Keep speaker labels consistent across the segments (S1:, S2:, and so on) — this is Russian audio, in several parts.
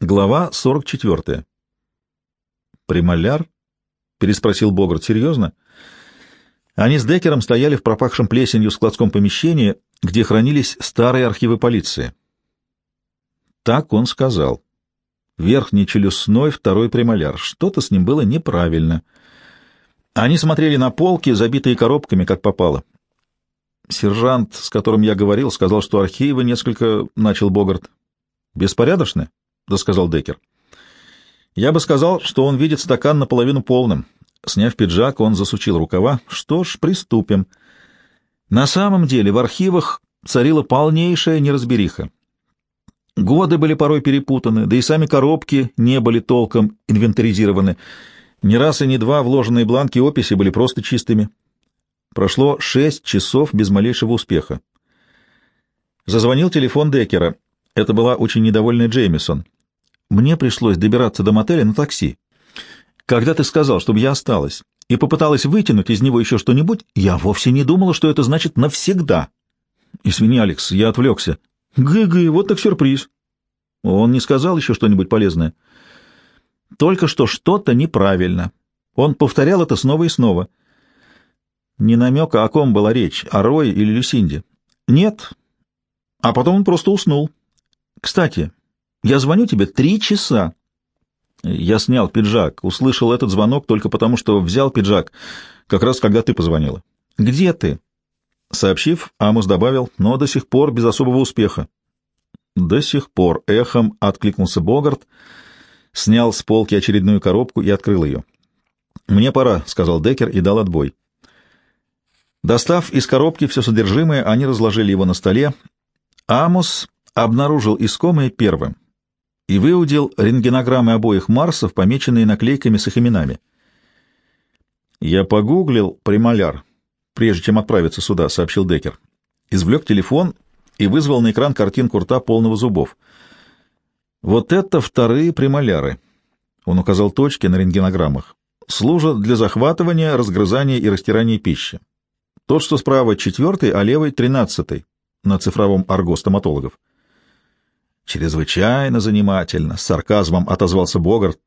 S1: Глава 44. «Премоляр?» — переспросил Богарт. «Серьезно?» Они с Деккером стояли в пропахшем плесенью складском помещении, где хранились старые архивы полиции. Так он сказал. Верхний челюстной, второй премоляр. Что-то с ним было неправильно. Они смотрели на полки, забитые коробками, как попало. Сержант, с которым я говорил, сказал, что архивы несколько... — начал Богарт. «Беспорядочны?» — досказал Деккер. «Я бы сказал, что он видит стакан наполовину полным». Сняв пиджак, он засучил рукава. «Что ж, приступим». На самом деле в архивах царила полнейшая неразбериха. Годы были порой перепутаны, да и сами коробки не были толком инвентаризированы. Ни раз и ни два вложенные бланки описи были просто чистыми. Прошло шесть часов без малейшего успеха. Зазвонил телефон Деккера. Это была очень недовольная Джеймисон. Мне пришлось добираться до мотеля на такси. Когда ты сказал, чтобы я осталась, и попыталась вытянуть из него еще что-нибудь, я вовсе не думала, что это значит навсегда. Извини, Алекс, я отвлекся. Гы-гы, вот так сюрприз. Он не сказал еще что-нибудь полезное. Только что что-то неправильно. Он повторял это снова и снова. Не намека, о ком была речь, о Рое или Люсинде. Нет. А потом он просто уснул. Кстати, я звоню тебе три часа. Я снял пиджак, услышал этот звонок только потому, что взял пиджак, как раз когда ты позвонила. Где ты? Сообщив, Амус добавил, но до сих пор без особого успеха. До сих пор эхом откликнулся Богарт, снял с полки очередную коробку и открыл ее. «Мне пора», — сказал Деккер и дал отбой. Достав из коробки все содержимое, они разложили его на столе. Амус обнаружил искомое первым и выудил рентгенограммы обоих Марсов, помеченные наклейками с их именами. «Я погуглил премоляр, прежде чем отправиться сюда», — сообщил Деккер. Извлек телефон и вызвал на экран картинку рта полного зубов. «Вот это вторые премоляры», — он указал точки на рентгенограммах, — «служат для захватывания, разгрызания и растирания пищи. Тот, что справа, четвертый, а левый — тринадцатый на цифровом арго стоматологов. Чрезвычайно занимательно, с сарказмом отозвался Богарт.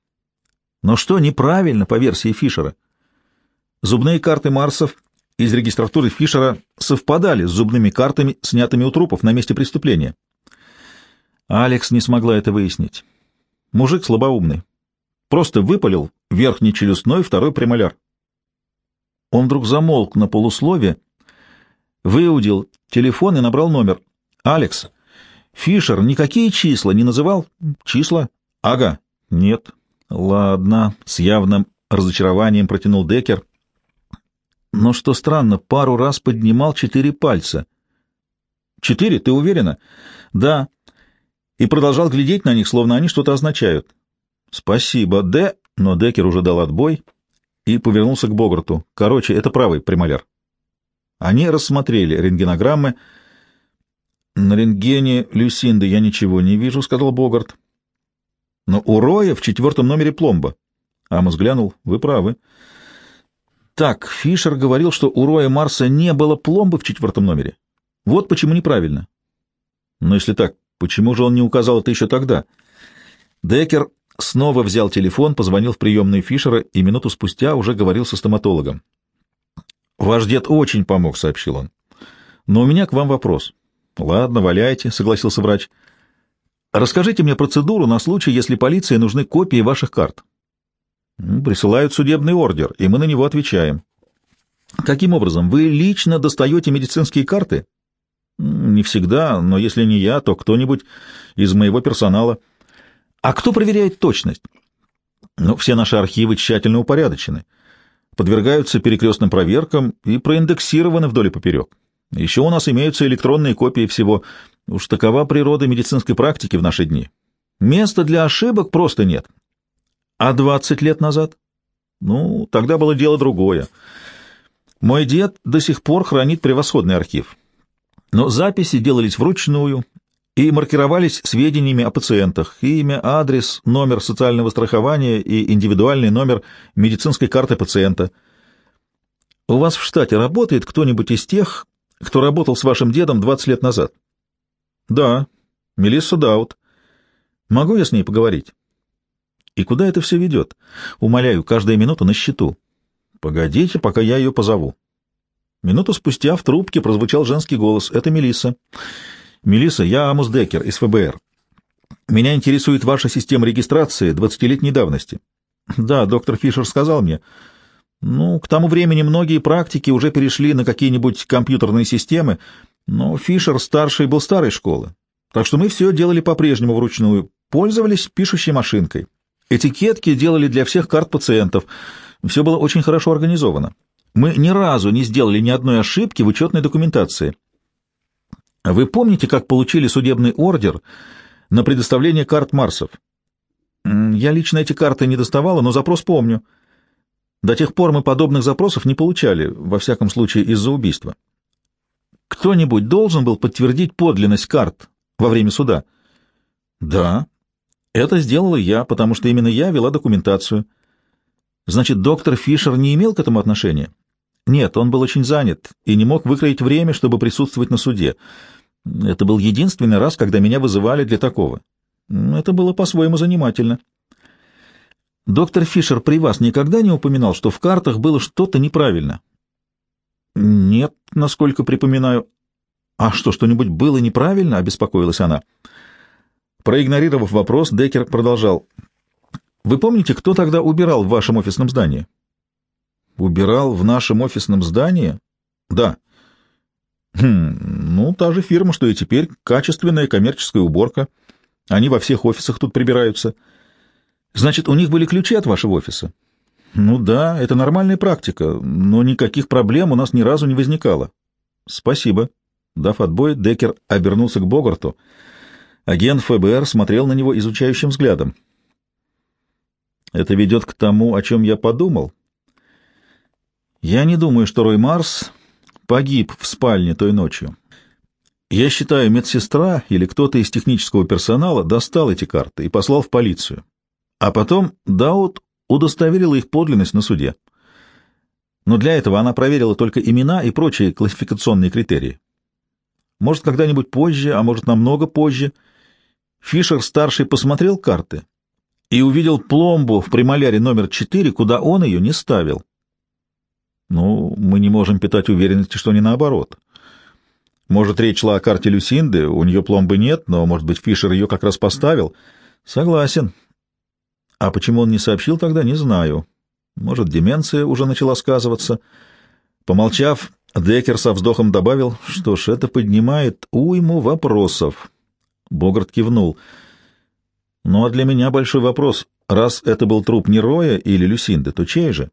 S1: Но что неправильно по версии Фишера? Зубные карты Марсов из регистратуры Фишера совпадали с зубными картами, снятыми у трупов на месте преступления. Алекс не смогла это выяснить. Мужик слабоумный. Просто выпалил верхний челюстной, второй премоляр. Он вдруг замолк на полуслове, выудил телефон и набрал номер. «Алекс, Фишер никакие числа не называл? Числа? Ага. Нет. Ладно, с явным разочарованием протянул Декер. Но что странно, пару раз поднимал четыре пальца. Четыре, ты уверена? Да. И продолжал глядеть на них, словно они что-то означают. Спасибо, Д. Но Декер уже дал отбой и повернулся к Богарту. Короче, это правый премоляр. Они рассмотрели рентгенограммы, «На рентгене Люсинды я ничего не вижу», — сказал Богарт. «Но у Роя в четвертом номере пломба». Амос глянул. «Вы правы». «Так, Фишер говорил, что у Роя Марса не было пломбы в четвертом номере. Вот почему неправильно». «Но если так, почему же он не указал это еще тогда?» Деккер снова взял телефон, позвонил в приемную Фишера и минуту спустя уже говорил со стоматологом. «Ваш дед очень помог», — сообщил он. «Но у меня к вам вопрос. Ладно, валяйте, согласился врач. Расскажите мне процедуру на случай, если полиции нужны копии ваших карт. Присылают судебный ордер, и мы на него отвечаем. Каким образом? Вы лично достаете медицинские карты? Не всегда, но если не я, то кто-нибудь из моего персонала. А кто проверяет точность? Ну, все наши архивы тщательно упорядочены, подвергаются перекрестным проверкам и проиндексированы вдоль и поперек. Еще у нас имеются электронные копии всего. Уж такова природа медицинской практики в наши дни. Места для ошибок просто нет. А 20 лет назад? Ну, тогда было дело другое. Мой дед до сих пор хранит превосходный архив. Но записи делались вручную и маркировались сведениями о пациентах. Имя, адрес, номер социального страхования и индивидуальный номер медицинской карты пациента. У вас в штате работает кто-нибудь из тех, кто работал с вашим дедом 20 лет назад? Да, Мелисса Даут. Могу я с ней поговорить? И куда это все ведет? Умоляю, каждая минута на счету. Погодите, пока я ее позову. Минуту спустя в трубке прозвучал женский голос. Это Мелисса. Мелисса, я Амус Деккер из ФБР. Меня интересует ваша система регистрации двадцатилетней давности. Да, доктор Фишер сказал мне. Ну, к тому времени многие практики уже перешли на какие-нибудь компьютерные системы, но Фишер старший был старой школы. Так что мы все делали по-прежнему вручную, пользовались пишущей машинкой. Этикетки делали для всех карт пациентов. Все было очень хорошо организовано. Мы ни разу не сделали ни одной ошибки в учетной документации. Вы помните, как получили судебный ордер на предоставление карт Марсов? Я лично эти карты не доставала, но запрос помню. До тех пор мы подобных запросов не получали, во всяком случае из-за убийства. Кто-нибудь должен был подтвердить подлинность карт во время суда? Да. Это сделала я, потому что именно я вела документацию. Значит, доктор Фишер не имел к этому отношения? Нет, он был очень занят и не мог выкроить время, чтобы присутствовать на суде. Это был единственный раз, когда меня вызывали для такого. Это было по-своему занимательно. Доктор Фишер при вас никогда не упоминал, что в картах было что-то неправильно? Нет, насколько припоминаю. А что, что-нибудь было неправильно? Обеспокоилась она. Проигнорировав вопрос, Деккер продолжал. Вы помните, кто тогда убирал в вашем офисном здании? Убирал в нашем офисном здании? Да. Хм, ну, та же фирма, что и теперь, качественная коммерческая уборка. Они во всех офисах тут прибираются. — Значит, у них были ключи от вашего офиса? Ну да, это нормальная практика, но никаких проблем у нас ни разу не возникало. Спасибо. Дав отбой, Деккер обернулся к Богарту. Агент ФБР смотрел на него изучающим взглядом. Это ведет к тому, о чем я подумал. Я не думаю, что Рой Марс погиб в спальне той ночью. Я считаю, медсестра или кто-то из технического персонала достал эти карты и послал в полицию. А потом Даут удостоверила их подлинность на суде. Но для этого она проверила только имена и прочие классификационные критерии. Может, когда-нибудь позже, а может, намного позже, Фишер-старший посмотрел карты и увидел пломбу в премоляре номер 4, куда он ее не ставил. Ну, мы не можем питать уверенности, что не наоборот. Может, речь шла о карте Люсинды, у нее пломбы нет, но, может быть, Фишер ее как раз поставил. Согласен, а почему он не сообщил тогда, не знаю. Может, деменция уже начала сказываться. Помолчав, Деккер со вздохом добавил, что ж, это поднимает уйму вопросов. Богарт кивнул. Ну а для меня большой вопрос, раз это был труп не Роя или Люсинды, то чей же?